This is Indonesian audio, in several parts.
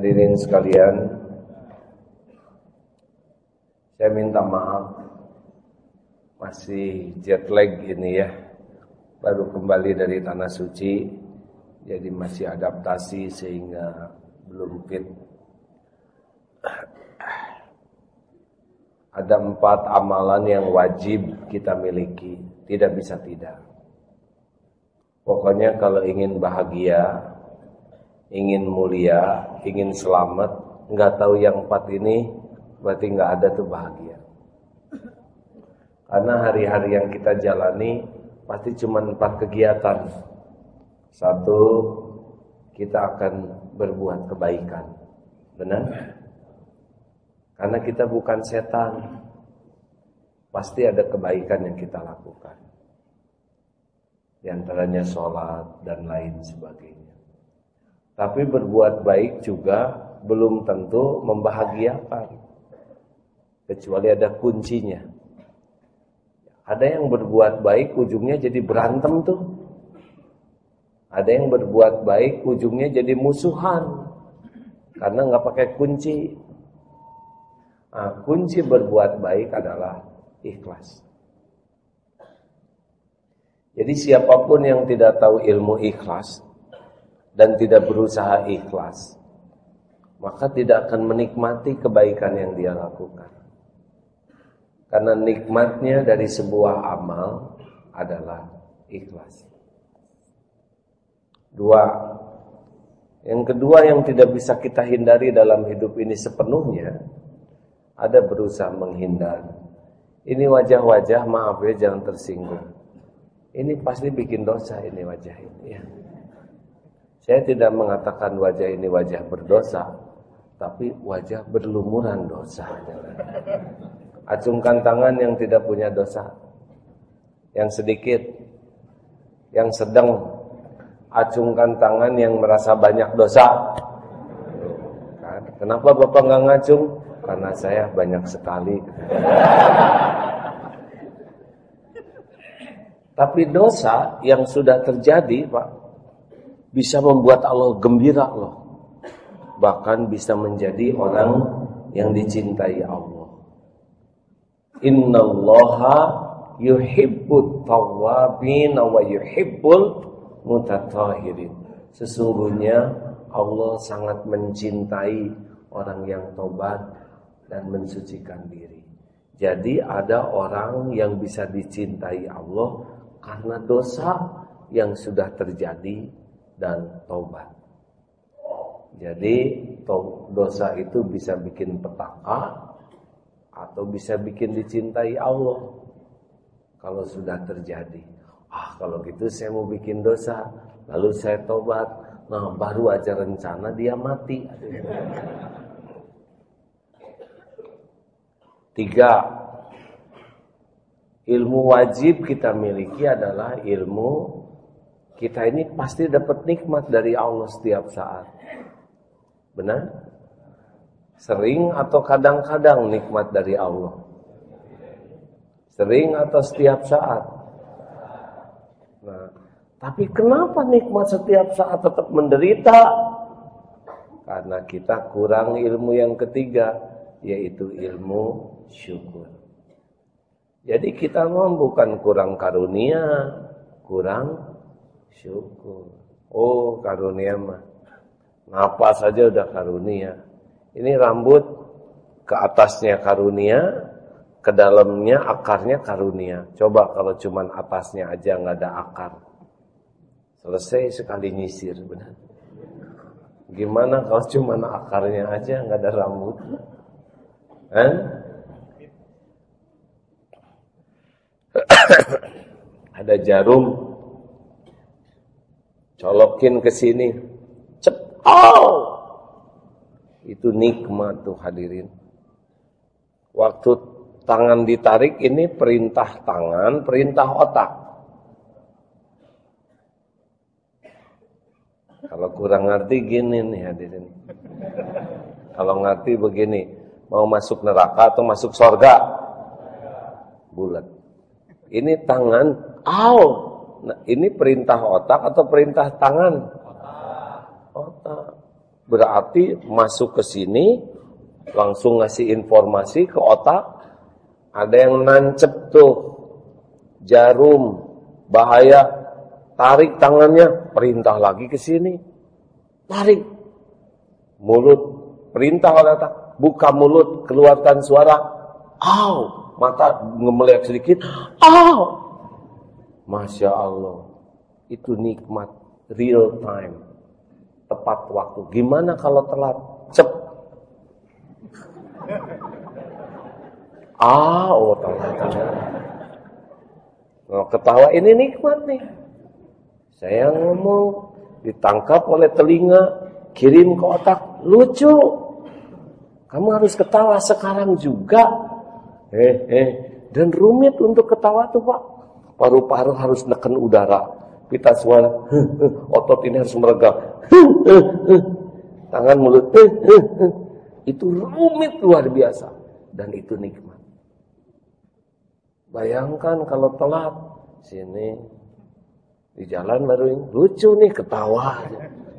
Hadirin sekalian, saya minta maaf masih jet lag ini ya. Baru kembali dari tanah suci, jadi masih adaptasi sehingga belum fit. Ada empat amalan yang wajib kita miliki, tidak bisa tidak. Pokoknya kalau ingin bahagia, ingin mulia, ingin selamat, nggak tahu yang empat ini, berarti nggak ada tuh bahagia. Karena hari-hari yang kita jalani pasti cuma empat kegiatan. Satu, kita akan berbuat kebaikan. Benar? Karena kita bukan setan. Pasti ada kebaikan yang kita lakukan. Di antaranya sholat dan lain sebagainya. Tapi berbuat baik juga belum tentu membahagiakan. Kecuali ada kuncinya. Ada yang berbuat baik ujungnya jadi berantem tuh. Ada yang berbuat baik ujungnya jadi musuhan. Karena nggak pakai kunci. Nah, kunci berbuat baik adalah ikhlas. Jadi siapa pun yang tidak tahu ilmu ikhlas dan tidak berusaha ikhlas, maka tidak akan menikmati kebaikan yang dia lakukan. Karena nikmatnya dari sebuah amal adalah ikhlas. Dua, yang kedua yang tidak bisa kita hindari dalam hidup ini sepenuhnya, ada berusaha menghindar. Ini wajah-wajah, maaf ya jangan tersinggung. Ini pasti bikin dosa ini wajah ini ya. Saya tidak mengatakan wajah ini wajah berdosa, tapi wajah berlumuran dosa. Acungkan tangan yang tidak punya dosa. Yang sedikit, yang sedang acungkan tangan yang merasa banyak dosa. Kan? Kenapa Bapak nggak ngacung? Karena saya banyak sekali. Tapi dosa yang sudah terjadi, Pak, bisa membuat Allah gembira loh. Bahkan bisa menjadi orang yang dicintai Allah. Innallaha yuhibbut tawwabin wa yuhibbul mutatahirin. Sesungguhnya Allah sangat mencintai orang yang tobat dan mensucikan diri. Jadi ada orang yang bisa dicintai Allah karena dosa yang sudah terjadi dan taubat. Jadi dosa itu bisa bikin petaka atau bisa bikin dicintai Allah kalau sudah terjadi. Ah kalau gitu saya mau bikin dosa, lalu saya tobat, nah baru aja rencana dia mati. Tiga, ilmu wajib kita miliki adalah ilmu kita ini pasti dapat nikmat dari Allah setiap saat. Benar? Sering atau kadang-kadang nikmat dari Allah? Sering atau setiap saat? Nah, tapi kenapa nikmat setiap saat tetap menderita? Karena kita kurang ilmu yang ketiga, yaitu ilmu syukur. Jadi kita mau bukan kurang karunia, kurang syukur. Oh karunia mah, ngapa saja udah karunia. Ini rambut ke atasnya karunia, ke dalamnya akarnya karunia. Coba kalau cuman atasnya aja nggak ada akar, selesai sekali nyisir, benar. Gimana kalau cuman akarnya aja nggak ada rambut? Eh? ada jarum colokin ke sini. Cep. Oh! Itu nikmat tuh hadirin. Waktu tangan ditarik ini perintah tangan perintah otak. Kalau kurang ngerti gini nih hadirin. Kalau ngerti begini mau masuk neraka atau masuk sorga bulat. Ini tangan, au. Nah, ini perintah otak atau perintah tangan? Otak. berarti masuk ke sini langsung ngasih informasi ke otak. Ada yang nancep tuh jarum bahaya. Tarik tangannya perintah lagi ke sini. Tarik. Mulut. Perintah oleh otak. Buka mulut keluarkan suara. Aw mata ngemeliak sedikit. Aw masya Allah. Itu nikmat real time. Tepat waktu. Gimana kalau telat? Cep. Ah oh telat oh, ketawa ini nikmat nih. Saya ngomong ditangkap oleh telinga kirim ke otak. Lucu. Kamu harus ketawa sekarang juga. Eh eh. Dan rumit untuk ketawa tuh pak paru-paru harus neken udara. Pita suara, otot ini harus meregang, tangan mulut, itu rumit luar biasa. Dan itu nikmat. Bayangkan kalau telat sini di jalan baru ini lucu nih ketawa.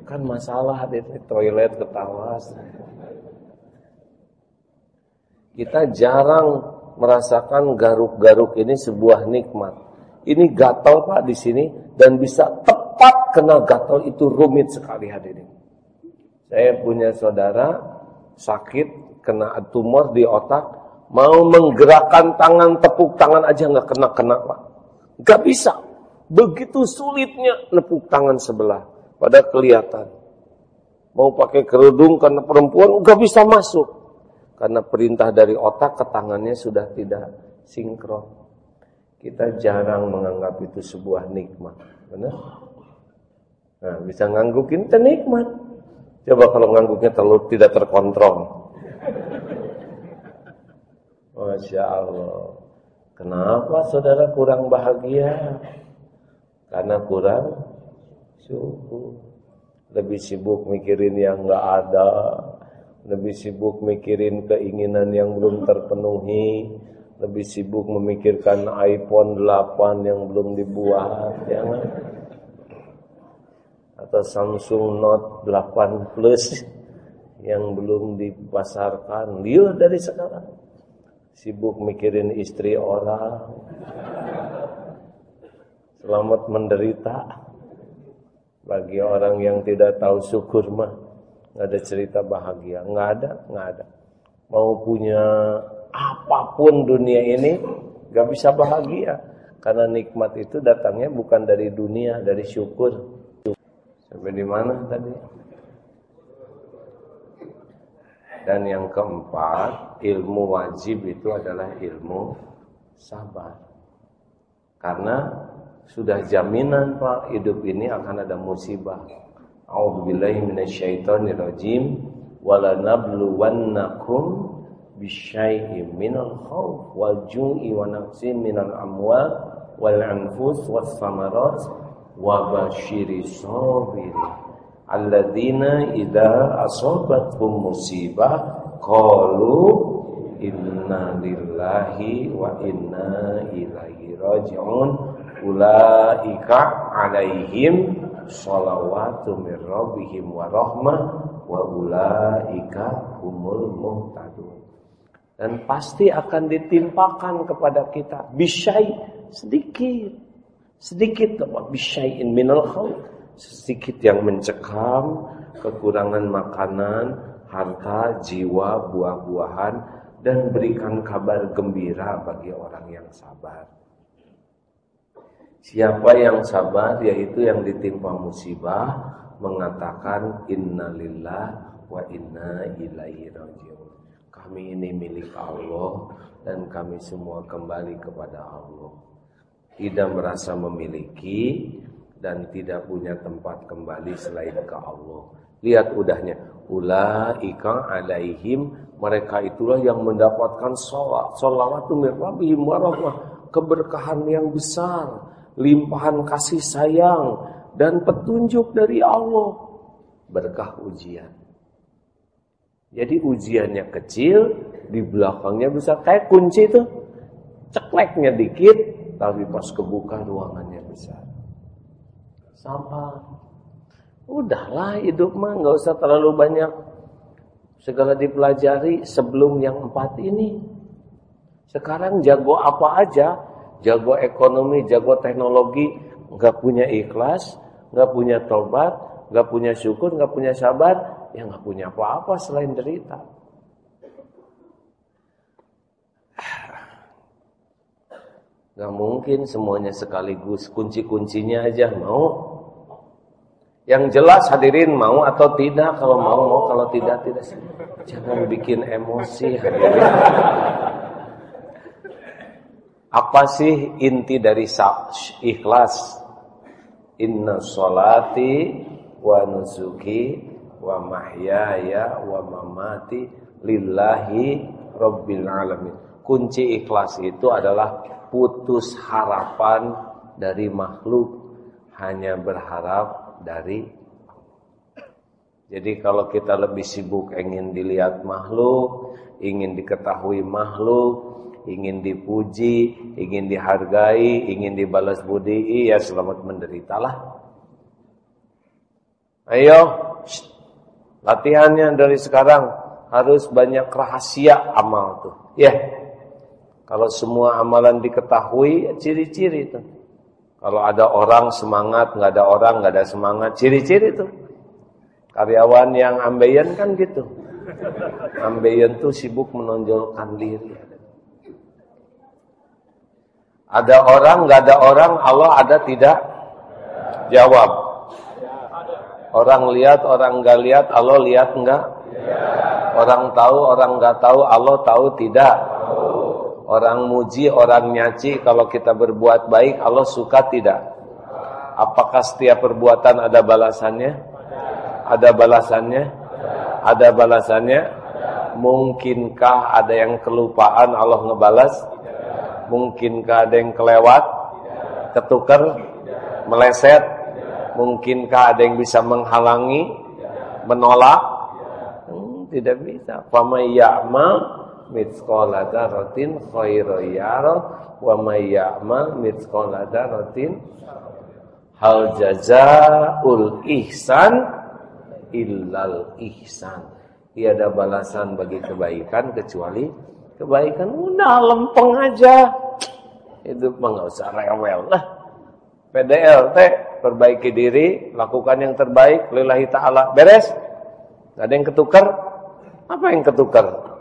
Kan masalah di toilet ketawa. Kita jarang merasakan garuk-garuk ini sebuah nikmat ini gatal Pak di sini dan bisa tepat kena gatal itu rumit sekali hadirin. Saya punya saudara sakit kena tumor di otak, mau menggerakkan tangan tepuk tangan aja nggak kena kena Pak. Nggak bisa. Begitu sulitnya nepuk tangan sebelah. Pada kelihatan. Mau pakai kerudung karena perempuan nggak bisa masuk. Karena perintah dari otak ke tangannya sudah tidak sinkron. Kita jarang menganggap itu sebuah nikmat. Benar? Nah, bisa nganggukin itu nikmat. Coba kalau ngangguknya terlalu tidak terkontrol. Masya Allah. Kenapa saudara kurang bahagia? Karena kurang syukur. Lebih sibuk mikirin yang nggak ada. Lebih sibuk mikirin keinginan yang belum terpenuhi lebih sibuk memikirkan iPhone 8 yang belum dibuat ya kan? atau Samsung Note 8 Plus yang belum dipasarkan. Dia dari sekarang. Sibuk mikirin istri orang. Selamat menderita. Bagi orang yang tidak tahu syukur mah nggak ada cerita bahagia. Nggak ada nggak ada. Mau punya apa pun dunia ini gak bisa bahagia. Karena nikmat itu datangnya bukan dari dunia dari syukur. Sampai di mana tadi? Dan yang keempat ilmu wajib itu adalah ilmu sabar. Karena sudah jaminan Pak hidup ini akan ada musibah. A'udzubillahi minasyaitonirrajim. Wala nabluwannakum bisyai'in minal khawf wal ju'i wa naqsin minal amwal wal anfus was samarat wa basyiri sabiri. Alladzina idza asabatkum musibah qalu inna lillahi wa inna ilaihi raji'un. Ulaika alaihim rabbihim wa rahmah wa ulaika humul muhtadun dan pasti akan ditimpakan kepada kita bisyai sedikit. Sedikit bisyai'in minal khawf sedikit yang mencekam kekurangan makanan harta jiwa buah-buahan dan berikan kabar gembira bagi orang yang sabar. Siapa yang sabar yaitu yang ditimpa musibah mengatakan innalillah wa inna ilaihi rajiun kami ini milik Allah dan kami semua kembali kepada Allah. Tidak merasa memiliki dan tidak punya tempat kembali selain ke Allah. Lihat udahnya. Ulaika alaihim mereka itulah yang mendapatkan sholat. Sholawatu min rabbihim warahmah. Keberkahan yang besar. Limpahan kasih sayang. Dan petunjuk dari Allah. Berkah ujian. Jadi ujiannya kecil, di belakangnya bisa kayak kunci itu. Cekleknya dikit, tapi pas kebuka ruangannya besar. Sampah. Udahlah hidup mah nggak usah terlalu banyak segala dipelajari sebelum yang empat ini. Sekarang jago apa aja, jago ekonomi, jago teknologi, nggak punya ikhlas, nggak punya tobat, nggak punya syukur, nggak punya sabar, ya nggak punya apa-apa selain derita. Gak mungkin semuanya sekaligus kunci-kuncinya aja mau. Yang jelas hadirin mau atau tidak, kalau mau mau, kalau tidak tidak. Jangan bikin emosi hadirin. Apa sih inti dari ikhlas? Inna sholati wa nusuki wa mahyaya wa mamati lillahi rabbil alamin. Kunci ikhlas itu adalah putus harapan dari makhluk, hanya berharap dari jadi kalau kita lebih sibuk ingin dilihat makhluk, ingin diketahui makhluk, ingin dipuji, ingin dihargai, ingin dibalas budi, ya selamat menderitalah. Ayo, latihannya dari sekarang harus banyak rahasia amal tuh. Ya, kalau semua amalan diketahui, ciri-ciri itu. Kalau ada orang semangat, nggak ada orang nggak ada semangat, ciri-ciri itu. Karyawan yang ambeien kan gitu. Ambeien tuh sibuk menonjolkan diri. Ada orang, nggak ada orang, Allah ada tidak? Jawab. Orang lihat, orang nggak lihat, Allah lihat nggak? Orang tahu, orang nggak tahu, Allah tahu tidak? Orang muji, orang nyaci kalau kita berbuat baik Allah suka tidak? Apakah setiap perbuatan ada balasannya? Ada balasannya? Ada balasannya? Mungkinkah ada yang kelupaan Allah ngebalas? Mungkinkah ada yang kelewat? Ketukar? Meleset? Mungkinkah ada yang bisa menghalangi? Menolak? Hmm, tidak bisa. Fama ya'mal mithqala dzarratin khairan yara wa may ya'mal mithqala dzarratin hal jazaul ihsan illal ihsan tiada balasan bagi kebaikan kecuali kebaikan udah lempeng aja itu enggak usah rewel lah PDLT perbaiki diri lakukan yang terbaik lillahi taala beres ada yang ketukar apa yang ketukar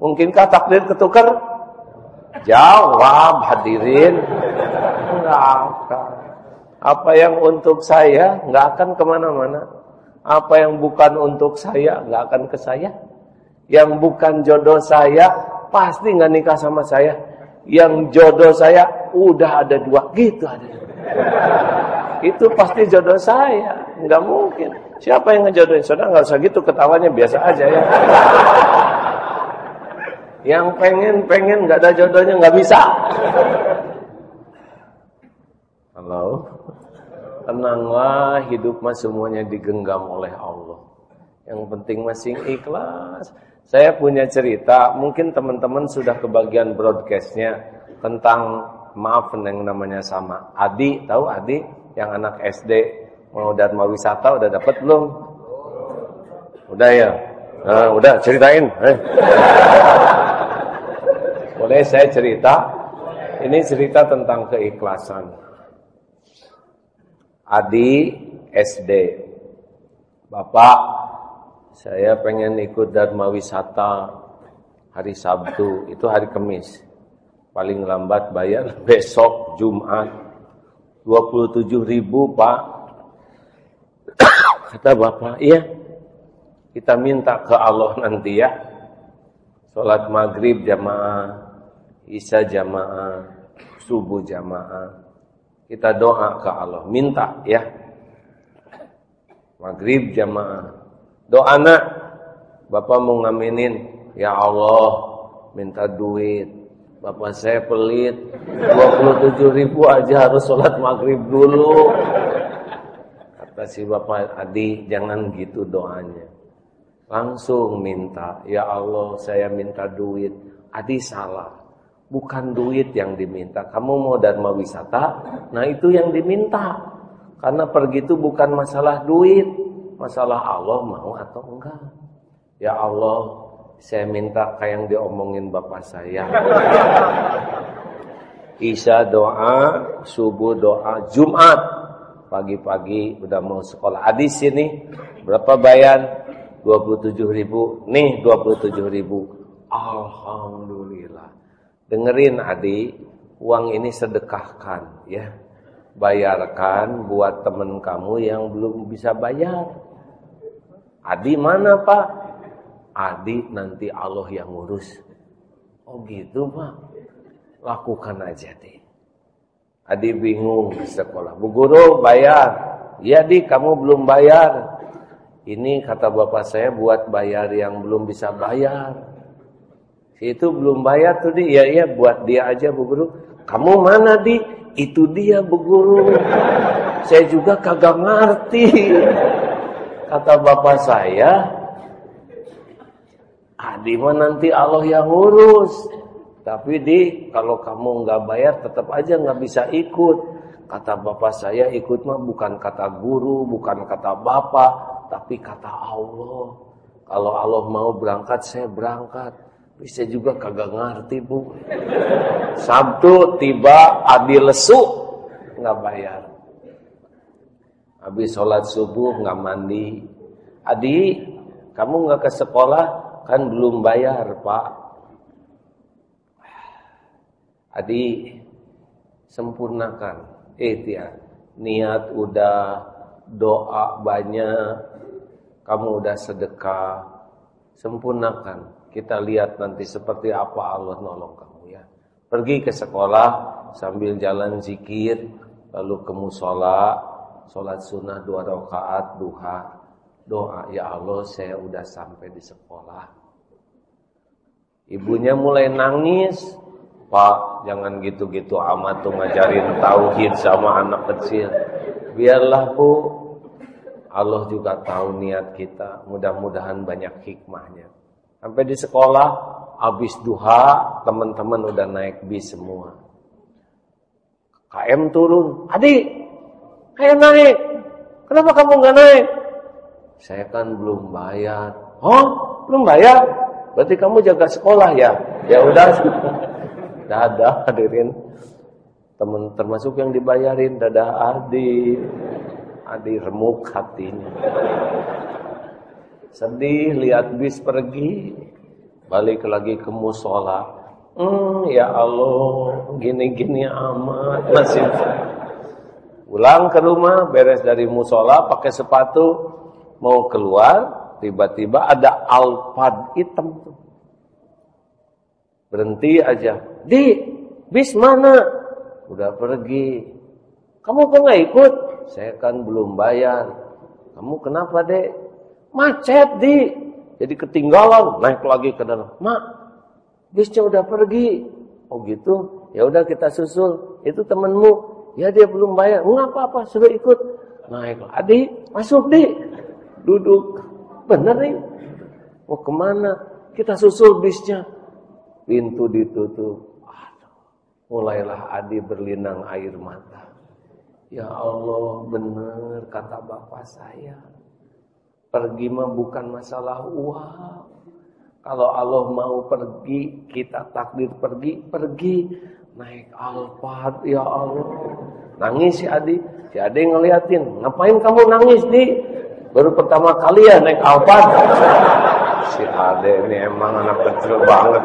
Mungkinkah takdir ketukar? Jawab hadirin. Enggak akan. Apa yang untuk saya enggak akan ke mana-mana. Apa yang bukan untuk saya enggak akan ke saya. Yang bukan jodoh saya pasti enggak nikah sama saya. Yang jodoh saya udah ada dua gitu ada. Itu pasti jodoh saya. Enggak mungkin. Siapa yang ngejodohin? Saudara enggak usah gitu ketawanya biasa aja ya. Yang pengen-pengen nggak ada jodohnya nggak bisa. Halo. Tenanglah hidup mas semuanya digenggam oleh Allah. Yang penting masing ikhlas. Saya punya cerita, mungkin teman-teman sudah kebagian broadcastnya tentang maaf yang namanya sama Adi, tahu Adi yang anak SD mau Dharma Wisata udah dapat belum? Udah ya? Nah, udah ceritain. Eh. Boleh saya cerita? Ini cerita tentang keikhlasan. Adi SD. Bapak, saya pengen ikut Dharma Wisata hari Sabtu, itu hari Kamis. Paling lambat bayar besok Jumat. 27 ribu Pak. Kata Bapak, iya. Kita minta ke Allah nanti ya. Sholat maghrib jamaah Isya jamaah, subuh jamaah. Kita doa ke Allah, minta ya. Maghrib jamaah. Doa nak, Bapak mau ngaminin, ya Allah, minta duit. Bapak saya pelit, 27 ribu aja harus sholat maghrib dulu. Kata si Bapak Adi, jangan gitu doanya. Langsung minta, ya Allah saya minta duit. Adi salah. Bukan duit yang diminta. Kamu mau dharma wisata, nah itu yang diminta. Karena pergi itu bukan masalah duit. masalah Allah mau atau enggak. Ya Allah, saya minta kayak yang diomongin bapak saya. Isya doa, subuh doa, Jumat pagi-pagi udah mau sekolah. Hadis ini berapa bayar? 27 ribu. Nih 27 ribu. Alhamdulillah. Dengerin adik, uang ini sedekahkan ya. Bayarkan buat temen kamu yang belum bisa bayar. Adi mana pak? Adi nanti Allah yang ngurus. Oh gitu pak. Lakukan aja deh. Adi bingung di sekolah. Bu guru bayar. Ya di kamu belum bayar. Ini kata bapak saya buat bayar yang belum bisa bayar. Itu belum bayar tuh di. Ya iya buat dia aja bu guru. Kamu mana di? Itu dia bu guru. Saya juga kagak ngerti. Kata bapak saya, Adi mah nanti Allah yang ngurus. Tapi di kalau kamu nggak bayar tetap aja nggak bisa ikut. Kata bapak saya ikut mah bukan kata guru, bukan kata bapak, tapi kata Allah. Kalau Allah mau berangkat, saya berangkat. Bisa juga kagak ngerti bu. Sabtu tiba Adi lesu nggak bayar. Habis sholat subuh nggak mandi. Adi, kamu nggak ke sekolah kan belum bayar pak. Adi, sempurnakan. Eh ya, niat udah, doa banyak, kamu udah sedekah, sempurnakan. Kita lihat nanti seperti apa Allah nolong kamu ya. Pergi ke sekolah sambil jalan zikir, lalu ke musola, sholat sunnah dua rakaat duha doa ya Allah saya udah sampai di sekolah ibunya mulai nangis Pak jangan gitu-gitu amat tuh ngajarin tauhid sama anak kecil biarlah Bu Allah juga tahu niat kita mudah-mudahan banyak hikmahnya sampai di sekolah habis duha teman-teman udah naik bis semua KM turun adik Ayo naik. Kenapa kamu nggak naik? Saya kan belum bayar. Oh, belum bayar? Berarti kamu jaga sekolah ya? Ya udah. Dadah hadirin. Teman termasuk yang dibayarin dadah Adi. Adi remuk hatinya. Sedih lihat bis pergi. Balik lagi ke musola. Hmm, ya Allah, gini-gini amat nasib. Pulang ke rumah, beres dari musola, pakai sepatu, mau keluar, tiba-tiba ada alpad hitam tuh. Berhenti aja. Di, bis mana? Udah pergi. Kamu kok nggak ikut? Saya kan belum bayar. Kamu kenapa dek? Macet di. Jadi ketinggalan, naik lagi ke dalam. Mak, bisnya udah pergi. Oh gitu? Ya udah kita susul. Itu temenmu Ya dia belum bayar. Enggak apa-apa, sudah ikut. Naik. Adik, masuk di. Duduk. Bener nih. Mau ke mana? Kita susul bisnya. Pintu ditutup. Mulailah Adi berlinang air mata. Ya Allah, benar kata bapak saya. Pergi mah bukan masalah uang. Kalau Allah mau pergi, kita takdir pergi, pergi naik Alphard ya Allah nangis si Adi si Adi ngeliatin ngapain kamu nangis di baru pertama kali ya naik Alphard. Si Ade ini emang anak kecil banget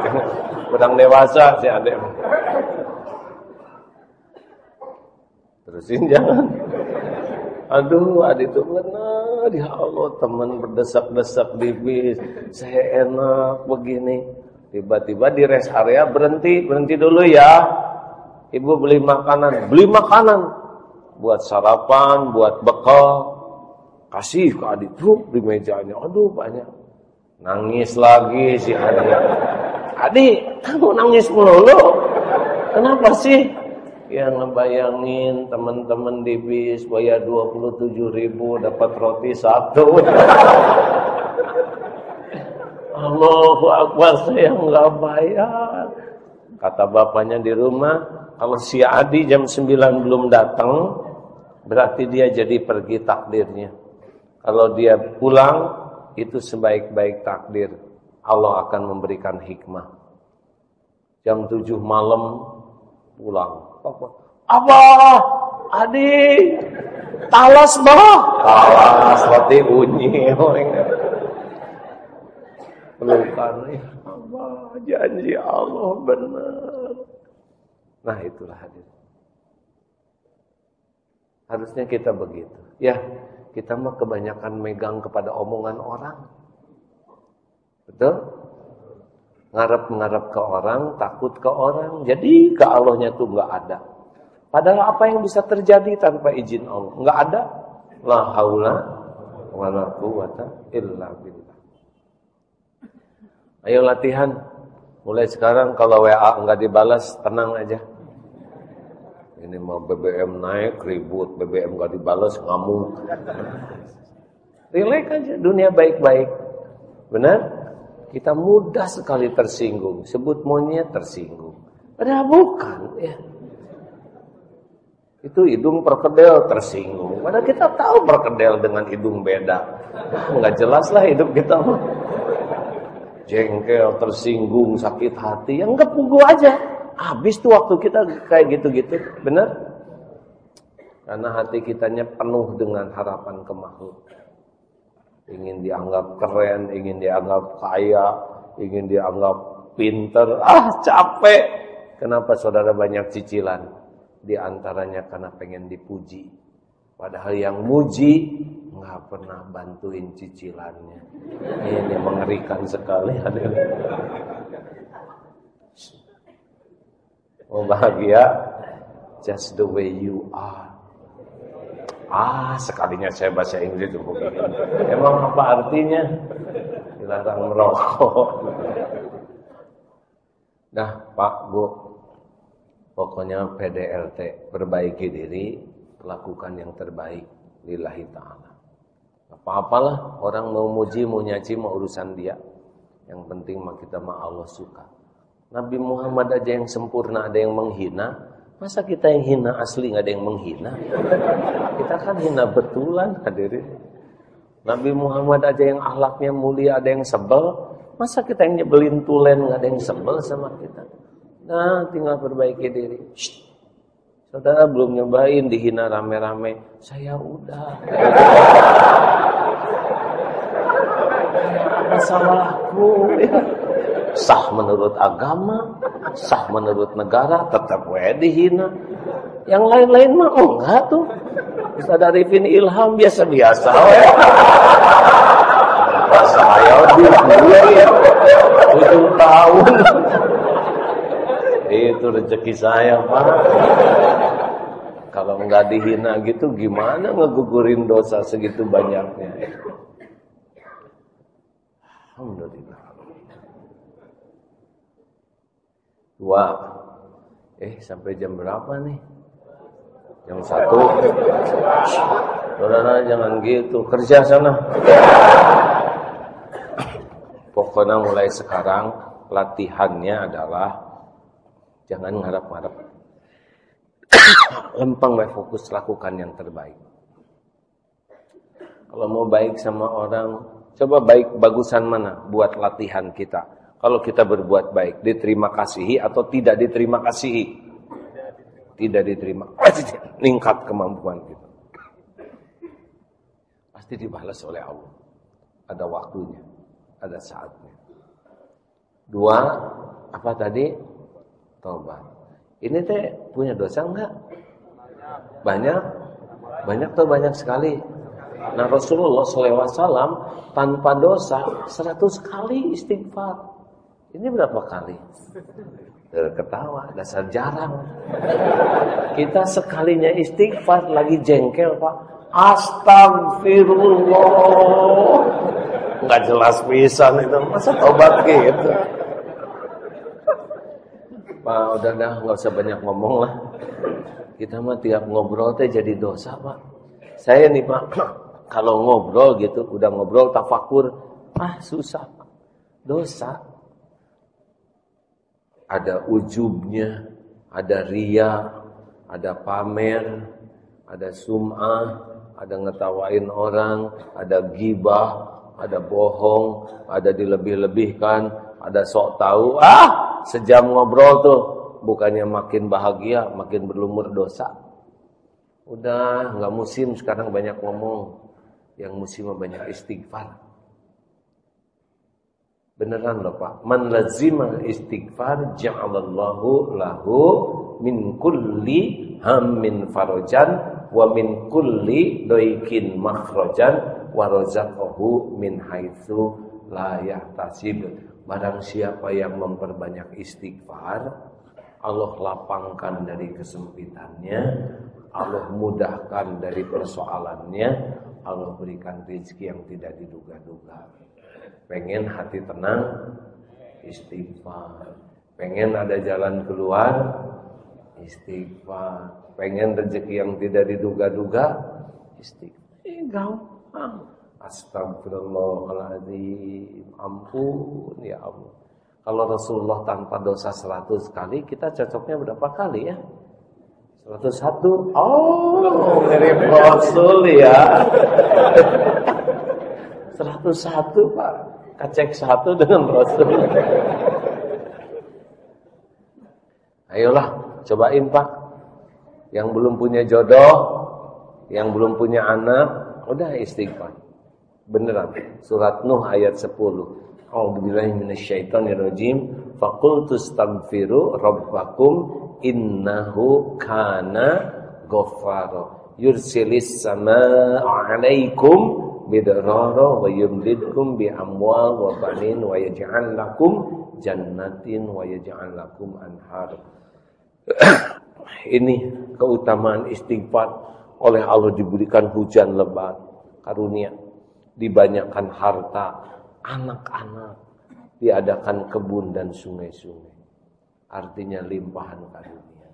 sedang dewasa si Ade. Terusin jangan aduh Adi itu benar ya Allah teman berdesak-desak di bis. Saya enak begini. Tiba-tiba di rest area berhenti, berhenti dulu ya. Ibu beli makanan, beli makanan. Buat sarapan, buat bekal. Kasih ke adik tuh di mejanya. Aduh banyak. Nangis lagi si adik. Adik, kamu nangis melulu. Kenapa sih? Yang ngebayangin teman-teman di bis bayar 27 ribu dapat roti satu. Allahu Akbar saya nggak bayar. Kata bapaknya di rumah, kalau si Adi jam 9 belum datang, berarti dia jadi pergi takdirnya. Kalau dia pulang, itu sebaik-baik takdir. Allah akan memberikan hikmah. Jam 7 malam pulang. Abah, adik, talas bah. Talas, seperti bunyi. Pelukan. Abah, janji Allah benar. Nah itulah hadir. Harusnya kita begitu. Ya, kita mah kebanyakan megang kepada omongan orang. Betul? Ngarep-ngarep ke orang, takut ke orang. Jadi ke Allahnya tuh nggak ada. Padahal apa yang bisa terjadi tanpa izin Allah? Nggak ada. La haula wa la quwata illa billah. Ayo latihan. Mulai sekarang kalau WA nggak dibalas, tenang aja. Ini mau BBM naik ribut, BBM gak dibalas ngamuk. Relax aja, dunia baik-baik. Benar? Kita mudah sekali tersinggung. Sebut monyet tersinggung. Padahal bukan ya. Itu hidung perkedel tersinggung. Padahal kita tahu perkedel dengan hidung beda. Enggak jelas lah hidup kita Jengkel, tersinggung, sakit hati. Yang enggak aja. Habis tuh waktu kita kayak gitu-gitu, benar? Karena hati kitanya penuh dengan harapan ke makhluk. Ingin dianggap keren, ingin dianggap kaya, ingin dianggap pinter. Ah, capek. Kenapa saudara banyak cicilan? Di antaranya karena pengen dipuji. Padahal yang muji nggak pernah bantuin cicilannya. Ini mengerikan sekali. Mau bahagia just the way you are. Ah, sekalinya saya bahasa Inggris itu begini. Emang apa artinya? Dilarang merokok. Nah, Pak, Bu, pokoknya PDLT, perbaiki diri, lakukan yang terbaik lillahi ta'ala. Apa-apalah, orang mau muji, mau nyaci, mau urusan dia. Yang penting mah kita mah Allah suka. Nabi Muhammad aja yang sempurna ada yang menghina. Masa kita yang hina asli nggak ada yang menghina? Kita kan hina betulan hadirin. Nabi Muhammad aja yang ahlaknya mulia ada yang sebel. Masa kita yang nyebelin tulen nggak ada yang sebel sama kita? Nah, tinggal perbaiki diri. Shh. Saudara belum nyobain dihina rame-rame. Saya udah. Masalahku. Ya sah menurut agama, sah menurut negara, tetap wae dihina. Yang lain-lain mah enggak tuh. Ustaz Arifin Ilham biasa-biasa we. Saya dulu ya. Tujuh tahun. Itu rezeki saya, Pak. Kalau enggak dihina gitu gimana ngegugurin dosa segitu banyaknya? Alhamdulillah. Dua. Eh, sampai jam berapa nih? Jam satu. Saudara jangan gitu, kerja sana. Pokoknya mulai sekarang latihannya adalah jangan ngarap-ngarap. Lempeng we fokus lakukan yang terbaik. Kalau mau baik sama orang, coba baik bagusan mana buat latihan kita kalau kita berbuat baik, diterima kasihi atau tidak diterima kasihi? Tidak diterima. Meningkat kemampuan kita. Pasti dibalas oleh Allah. Ada waktunya, ada saatnya. Dua, apa tadi? Tobat. Ini teh punya dosa enggak? Banyak? Banyak tuh banyak sekali. Nah Rasulullah SAW tanpa dosa seratus kali istighfar. Ini berapa kali? Ketawa, dasar jarang. Kita sekalinya istighfar lagi jengkel, Pak. Astagfirullah. Enggak jelas pisan itu. Masa tobat gitu? Pak, udah dah, nggak usah banyak ngomong lah. Kita mah tiap ngobrol teh jadi dosa, Pak. Saya nih, Pak, kalau ngobrol gitu, udah ngobrol tafakur, ah susah. Dosa ada ujubnya, ada ria, ada pamer, ada sum'ah, ada ngetawain orang, ada gibah, ada bohong, ada dilebih-lebihkan, ada sok tahu. Ah, sejam ngobrol tuh bukannya makin bahagia, makin berlumur dosa. Udah, nggak musim sekarang banyak ngomong. Yang musim banyak istighfar. Beneran loh Pak. Man lazima istighfar ja'alallahu lahu min kulli hammin farajan wa min kulli doikin makhrajan wa razaqahu min haitsu la yahtasib. Barang siapa yang memperbanyak istighfar, Allah lapangkan dari kesempitannya, Allah mudahkan dari persoalannya, Allah berikan rezeki yang tidak diduga-duga. Pengen hati tenang, istighfar. Pengen ada jalan keluar, istighfar. Pengen rezeki yang tidak diduga-duga, istighfar. Eh. Astagfirullahaladzim. Ampun ya Allah. Kalau Rasulullah tanpa dosa 100 kali, kita cocoknya berapa kali ya? 101. Oh, mirip Rasul ya. 101 Pak kacek satu dengan Rasul. Ayolah, cobain Pak. Yang belum punya jodoh, yang belum punya anak, udah istighfar. Beneran. Surat Nuh ayat 10. A'udzubillahi minasyaitonirrajim. Faqultu astaghfiru rabbakum innahu kana ghaffara. Yursilis samaa 'alaikum bidarara wa yumdidkum bi amwal wa banin wa yaj'al lakum jannatin wa yaj'al lakum anhar. Ini keutamaan istighfar oleh Allah diberikan hujan lebat, karunia, dibanyakan harta, anak-anak, diadakan kebun dan sungai-sungai. Artinya limpahan karunia.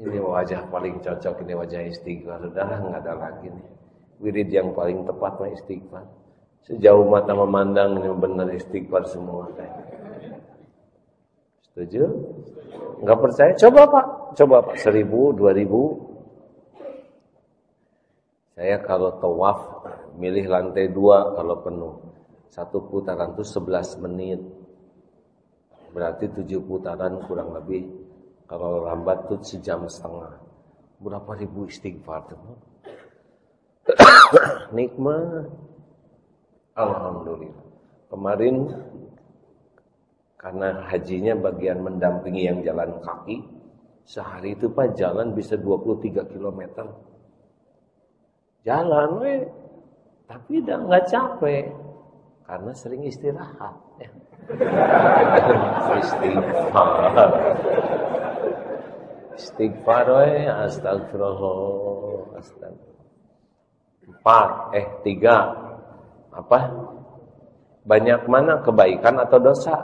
Ini wajah paling cocok, ini wajah istighfar. Sudah nggak ada lagi nih wirid yang paling tepat mah istighfar. Sejauh mata memandang ini benar istighfar semua. Setuju? Enggak percaya? Coba Pak. Coba Pak. Seribu, dua ribu. Saya kalau tawaf milih lantai dua kalau penuh. Satu putaran itu sebelas menit. Berarti tujuh putaran kurang lebih. Kalau lambat tuh sejam setengah. Berapa ribu istighfar tuh? nikmat. Alhamdulillah. Kemarin karena hajinya bagian mendampingi yang jalan kaki, sehari itu Pak jalan bisa 23 km. Jalan we, tapi udah nggak capek karena sering istirahat. Ya. Istighfar. Istighfar we, astagfirullah, astagfirullah empat, eh tiga, apa? Banyak mana kebaikan atau dosa?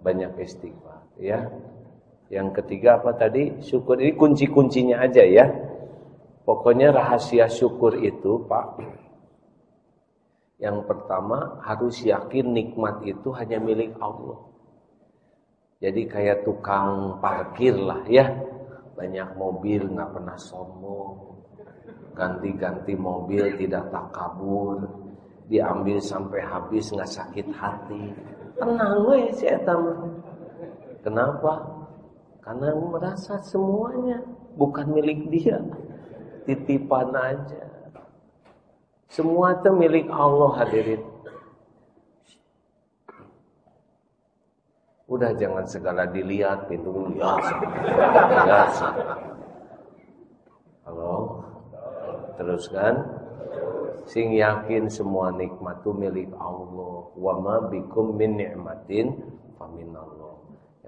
Banyak istighfar, ya. Yang ketiga apa tadi? Syukur ini kunci-kuncinya aja ya. Pokoknya rahasia syukur itu, Pak. Yang pertama harus yakin nikmat itu hanya milik Allah. Jadi kayak tukang parkir lah ya. Banyak mobil nggak pernah sombong ganti-ganti mobil tidak tak kabur. Diambil sampai habis nggak sakit hati. Tenang we si kenapa? Karena merasa semuanya bukan milik dia. Titipan aja. Semua itu milik Allah hadirin. Udah jangan segala dilihat pintu. Lihat lihat halo teruskan. Sing yakin semua nikmat itu milik Allah. Wa ma bikum min ni'matin faminallah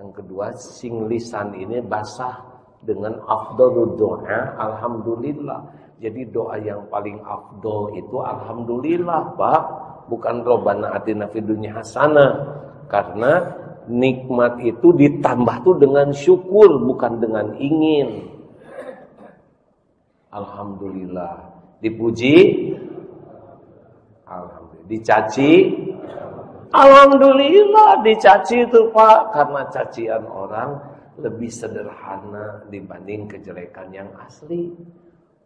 yang kedua sing lisan ini basah dengan afdalud doa alhamdulillah. Jadi doa yang paling afdol itu alhamdulillah Pak. Bukan robana atina fid dunya hasanah karena nikmat itu ditambah tuh dengan syukur bukan dengan ingin Alhamdulillah. Dipuji? Alhamdulillah. Dicaci? Alhamdulillah dicaci itu Pak. Karena cacian orang lebih sederhana dibanding kejelekan yang asli.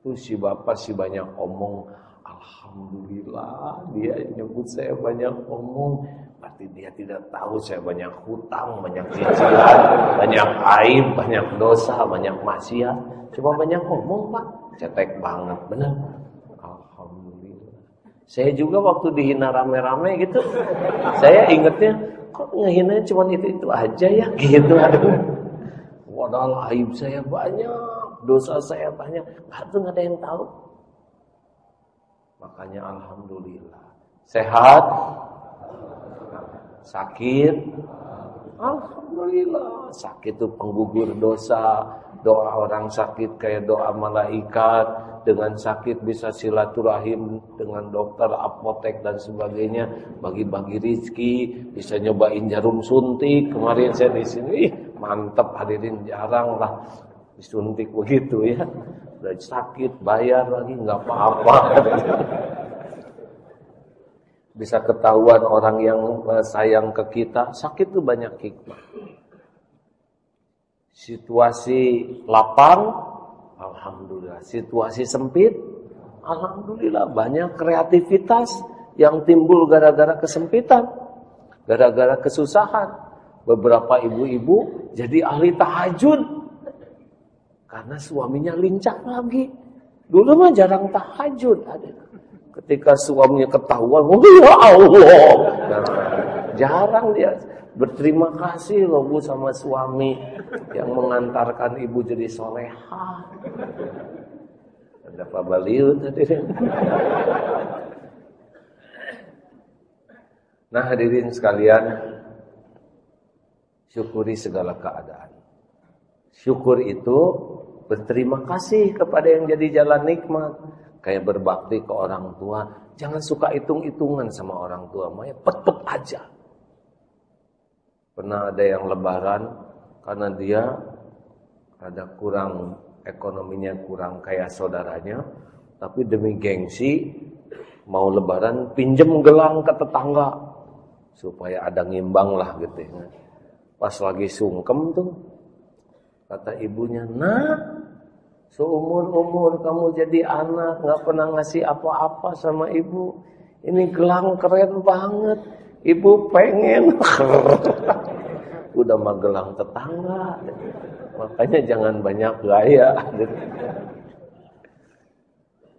Terus si bapak si banyak omong, Alhamdulillah dia nyebut saya banyak omong. Berarti dia tidak tahu saya banyak hutang, banyak cicilan, banyak aib, banyak dosa, banyak maksiat. Cuma banyak omong pak, cetek banget, benar. Alhamdulillah. Saya juga waktu dihina rame-rame gitu, saya ingetnya kok ngehina cuma itu itu aja ya gitu. Wadah aib saya banyak dosa saya banyak, itu nggak ada yang tahu. Makanya alhamdulillah. Sehat? Sakit? Alhamdulillah. Sakit itu penggugur dosa. Doa orang sakit kayak doa malaikat. Dengan sakit bisa silaturahim dengan dokter, apotek dan sebagainya. Bagi-bagi rizki, bisa nyobain jarum suntik. Kemarin saya di sini, mantap hadirin jarang lah disuntik begitu ya udah sakit bayar lagi nggak apa-apa bisa ketahuan orang yang eh, sayang ke kita sakit tuh banyak hikmah situasi lapang alhamdulillah situasi sempit alhamdulillah banyak kreativitas yang timbul gara-gara kesempitan gara-gara kesusahan beberapa ibu-ibu jadi ahli tahajud karena suaminya lincah lagi. Dulu mah jarang tahajud. Ketika suaminya ketahuan, oh ya Allah. jarang dia berterima kasih loh bu sama suami yang mengantarkan ibu jadi soleha. Ada Pak Baliu tadi. Nah hadirin sekalian, syukuri segala keadaan. Syukur itu berterima kasih kepada yang jadi jalan nikmat. Kayak berbakti ke orang tua. Jangan suka hitung-hitungan sama orang tua. Maya pet-pet aja. Pernah ada yang lebaran karena dia ada kurang ekonominya kurang kayak saudaranya. Tapi demi gengsi mau lebaran pinjem gelang ke tetangga supaya ada ngimbang lah gitu ya. Pas lagi sungkem tuh Kata ibunya, nah seumur-umur kamu jadi anak nggak pernah ngasih apa-apa sama ibu. Ini gelang keren banget. Ibu pengen. Udah mah gelang tetangga. Makanya jangan banyak gaya.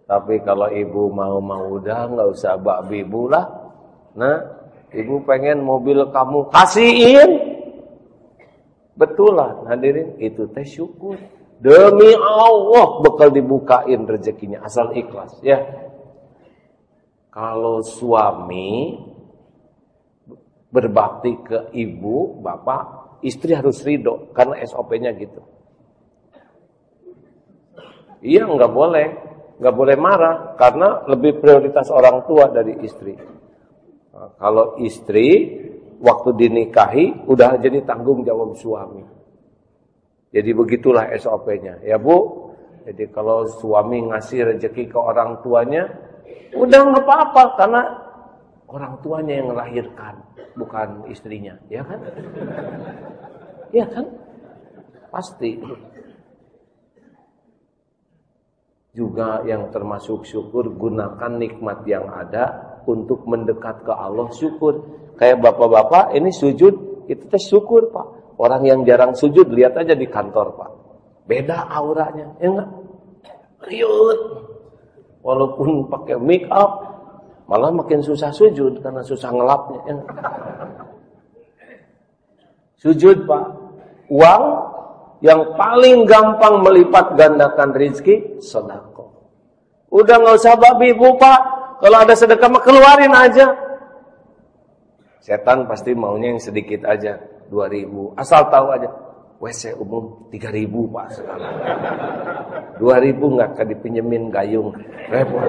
Tapi kalau ibu mau-mau udah nggak usah bak bibu lah. Nah, ibu pengen mobil kamu kasihin. Betulan hadirin itu teh syukur. Demi Allah bakal dibukain rezekinya asal ikhlas ya. Kalau suami berbakti ke ibu, bapak, istri harus ridho karena SOP-nya gitu. Iya nggak boleh, nggak boleh marah karena lebih prioritas orang tua dari istri. Nah, kalau istri waktu dinikahi udah jadi tanggung jawab suami. Jadi begitulah SOP-nya. Ya Bu, jadi kalau suami ngasih rezeki ke orang tuanya, udah nggak apa-apa karena orang tuanya yang melahirkan, bukan istrinya, ya kan? Ya kan? Pasti. Juga yang termasuk syukur gunakan nikmat yang ada untuk mendekat ke Allah syukur. Kayak bapak-bapak ini sujud, itu teh syukur pak. Orang yang jarang sujud, lihat aja di kantor pak. Beda auranya, ya enggak? Riut. Walaupun pakai make up, malah makin susah sujud karena susah ngelapnya. Ya Sujud pak. Uang yang paling gampang melipat gandakan rizki, sodako. Udah nggak usah babi bu pak. Kalau ada sedekah mah keluarin aja. Setan pasti maunya yang sedikit aja, 2000. Asal tahu aja, WC umum 3000 Pak sekarang. 2000 nggak akan dipinjemin gayung. Repot.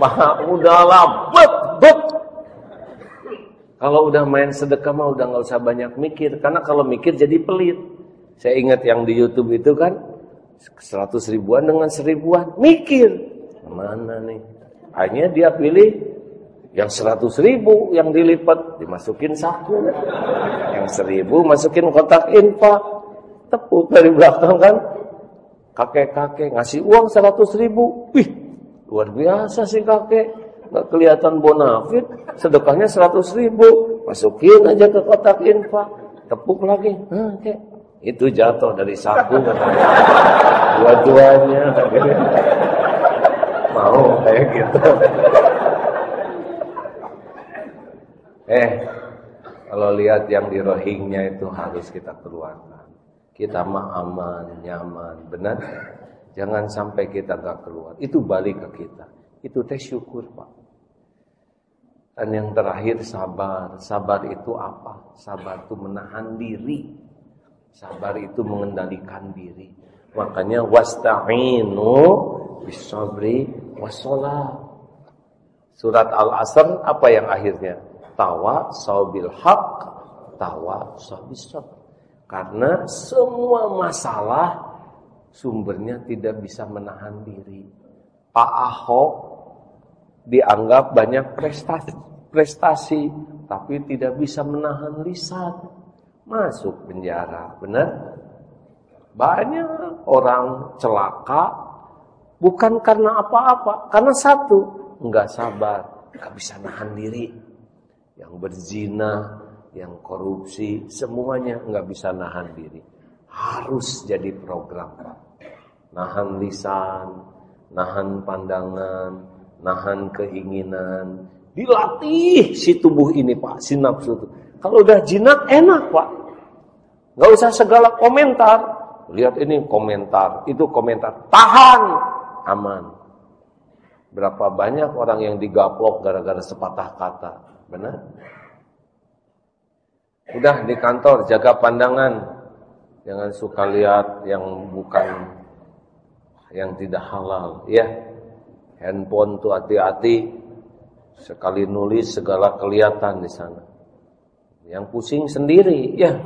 Mah udahlah, bet, bet. Kalau udah main sedekah mah udah nggak usah banyak mikir, karena kalau mikir jadi pelit. Saya ingat yang di YouTube itu kan 100 ribuan dengan seribuan, mikir. Mana nih? Hanya dia pilih yang seratus ribu yang dilipat dimasukin saku. Yang seribu masukin kotak infak. Tepuk dari belakang kan. kakek-kakek ngasih uang 100 ribu. Wih, luar biasa sih kakek. Nggak kelihatan bonafit, sedekahnya 100 ribu. Masukin aja ke kotak infak. Tepuk lagi. Kek. Itu jatuh dari saku Dua-duanya. Mau kayak gitu. Eh, kalau lihat yang di rohingnya itu harus kita keluarkan. Kita mah aman, nyaman, benar? Jangan sampai kita gak keluar. Itu balik ke kita. Itu teh syukur, Pak. Dan yang terakhir sabar. Sabar itu apa? Sabar itu menahan diri. Sabar itu mengendalikan diri. Makanya wasta'inu bisabri wassalah. Surat Al-Asr apa yang akhirnya? Tawa saubil haq, tawa sabis Karena semua masalah sumbernya tidak bisa menahan diri. Pak Ahok dianggap banyak prestasi, prestasi tapi tidak bisa menahan lisan. Masuk penjara, benar? Banyak orang celaka bukan karena apa-apa, karena satu, enggak sabar, enggak bisa nahan diri. Yang berzina, yang korupsi, semuanya enggak bisa nahan diri. Harus jadi program. Nahan lisan, nahan pandangan, nahan keinginan, dilatih si tubuh ini Pak, si nafsu itu. Kalau udah jinak enak Pak. Gak usah segala komentar. Lihat ini komentar, itu komentar. Tahan, aman. Berapa banyak orang yang digaplok gara-gara sepatah kata. Benar? Udah di kantor, jaga pandangan. Jangan suka lihat yang bukan, yang tidak halal. Ya, handphone tuh hati-hati. Sekali nulis segala kelihatan di sana. Yang pusing sendiri, ya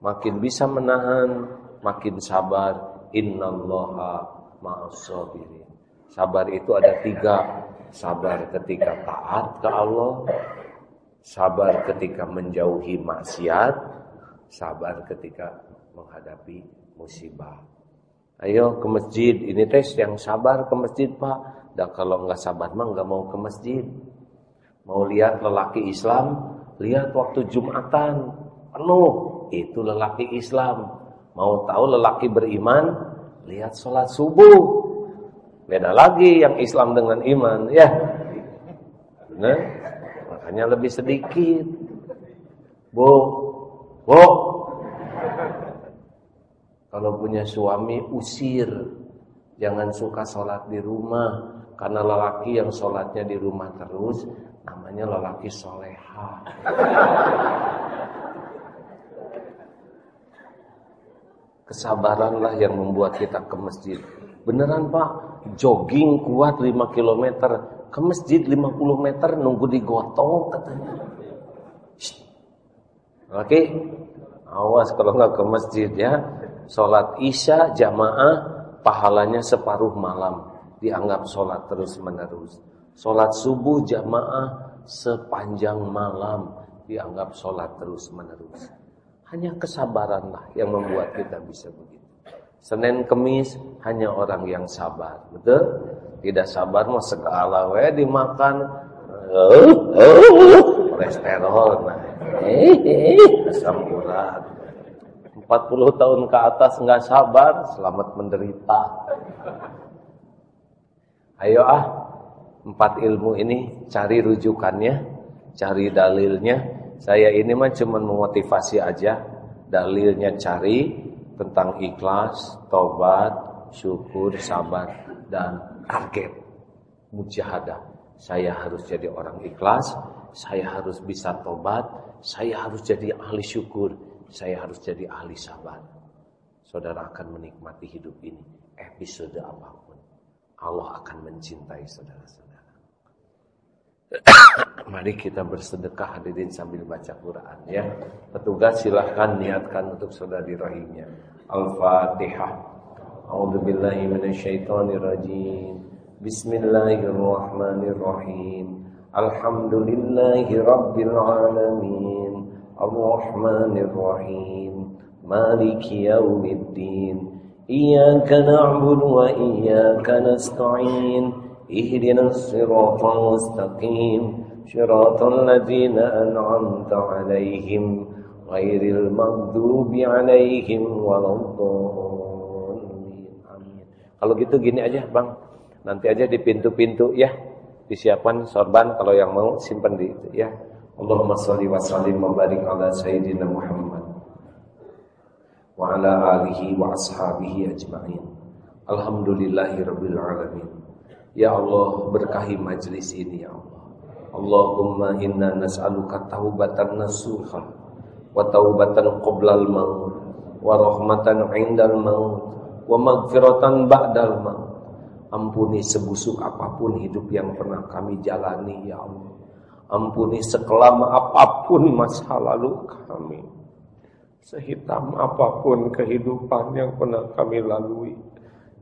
makin bisa menahan, makin sabar. Innallaha ma'as-sabirin. Sabar itu ada tiga. Sabar ketika taat ke Allah, sabar ketika menjauhi maksiat, sabar ketika menghadapi musibah. Ayo ke masjid, ini tes yang sabar ke masjid pak. Dan kalau nggak sabar mah nggak mau ke masjid. Mau lihat lelaki Islam, lihat waktu Jumatan penuh itu lelaki Islam. Mau tahu lelaki beriman? Lihat sholat subuh. Beda lagi yang Islam dengan iman, ya. Nah, makanya lebih sedikit. Bu, bu. Kalau punya suami usir. Jangan suka sholat di rumah. Karena lelaki yang sholatnya di rumah terus, namanya lelaki soleha. Kesabaranlah yang membuat kita ke masjid. Beneran Pak, jogging kuat 5 km ke masjid 50 meter nunggu digotong katanya. Oke, awas kalau nggak ke masjid ya. Sholat isya jamaah pahalanya separuh malam dianggap sholat terus menerus. Sholat subuh jamaah sepanjang malam dianggap sholat terus menerus. Hanya kesabaranlah yang membuat kita bisa begitu. Senin Kemis hanya orang yang sabar, betul? Tidak sabar mau segala we dimakan uh, uh, kolesterol nah. Eh, asam urat. 40 tahun ke atas nggak sabar, selamat menderita. Ayo ah, empat ilmu ini cari rujukannya, cari dalilnya, saya ini mah cuma memotivasi aja, dalilnya cari tentang ikhlas, tobat, syukur, sabar dan target mujahadah. Saya harus jadi orang ikhlas, saya harus bisa tobat, saya harus jadi ahli syukur, saya harus jadi ahli sabar. Saudara akan menikmati hidup ini, episode apa pun. Allah akan mencintai saudara-saudara. Mari kita bersedekah hadirin sambil baca Quran ya. Petugas silahkan niatkan untuk saudari rahimnya. Al-Fatihah. A'udzu billahi minasyaitonir rajim. Bismillahirrahmanirrahim. Alhamdulillahi rabbil alamin. Ar-Rahmanir Rahim. Maliki yaumiddin. إياك نعبد وإياك نستعين اهدنا الصراط المستقيم صراط الذين أنعمت عليهم غير المغضوب عليهم ولا الضالين Amin. Kalau gitu gini aja Bang. Nanti aja di pintu-pintu ya. Disiapkan sorban kalau yang mau simpan di itu ya. Allahumma shalli wa sallim wa barik ala sayyidina Muhammad wa ala alihi wa ashabihi ajma'in. Alhamdulillahi rabbil alamin. Ya Allah berkahi majlis ini ya Allah. Allahumma inna nas'aluka taubatan nasuha wa taubatan qoblal maut wa rahmatan indal maut wa maghfiratan ba'dal maut. Ampuni sebusuk apa pun hidup yang pernah kami jalani ya Allah. Ampuni sekelam apa pun masa lalu kami. Sehitam apa pun kehidupan yang pernah kami lalui.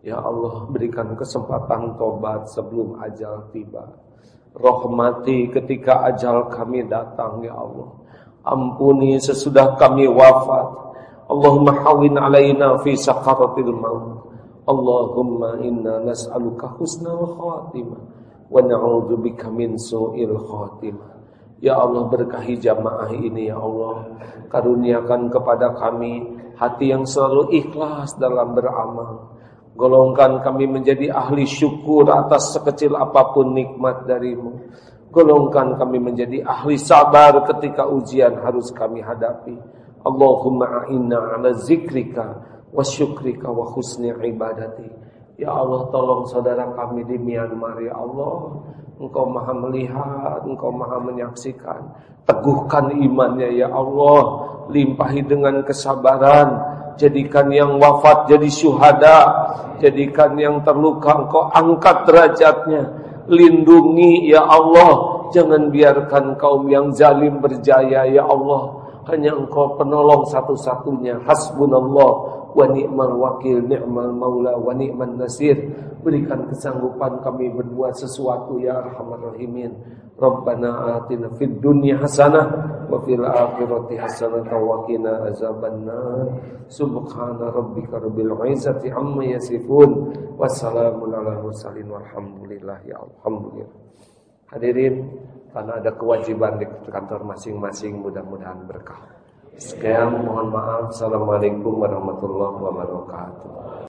Ya Allah berikan kesempatan tobat sebelum ajal tiba. Rahmati ketika ajal kami datang ya Allah. Ampuni sesudah kami wafat. Allahumma hawin alaina fi sakaratil maut. Allahumma inna nas'aluka husnal khatimah wa na'udzubika min su'il khatimah. Ya Allah berkahi jamaah ini ya Allah. Karuniakan kepada kami Hati yang selalu ikhlas dalam beramal. Golongkan kami menjadi ahli syukur Atas sekecil apa pun nikmat darimu. Golongkan kami menjadi ahli sabar Ketika ujian harus kami hadapi. Allahumma a'inna ala zikrika Wa syukrika wa husni ibadati Ya Allah tolong saudara kami di Myanmar ya Allah Engkau maha melihat, engkau maha menyaksikan. Teguhkan imannya ya Allah. Limpahi dengan kesabaran. Jadikan yang wafat jadi syuhada. Jadikan yang terluka engkau angkat derajatnya. Lindungi ya Allah. Jangan biarkan kaum yang zalim berjaya ya Allah. Hanya engkau penolong satu-satunya. Hasbunallah wa ni'mal wakil ni'mal maula wa ni'man nasir. Berikan kesanggupan kami berbuat sesuatu ya arhamar rahimin. Rabbana atina fid dunya hasanah wa fil akhirati hasanah wa qina azabannar. Subhana rabbika rabbil izzati amma yasifun. Wassalamun ala mursalin walhamdulillah ya alhamdulillah. Hadirin karena ada kewajiban di kantor masing-masing mudah-mudahan berkah Sekian mohon maaf. Assalamualaikum warahmatullahi wabarakatuh.